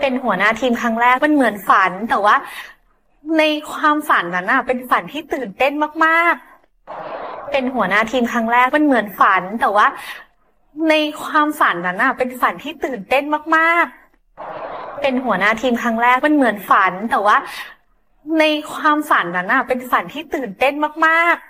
เป็นหัวหน้าทีมครั้งแรกมันเหมือนฝัน แต่ว่าในความฝันนั้นน่ะ เป็นฝันที่ตื่นเต้นมากๆ เป็นหัวหน้าทีมครั้งแรกมันเหมือนฝัน แต่ว่าในความฝันนั้นน่ะ เป็นฝันที่ตื่นเต้นมากๆ เป็นหัวหน้าทีมครั้งแรกมันเหมือนฝัน แต่ว่าในความฝันนั้นน่ะ เป็นฝันที่ตื่นเต้นมากๆ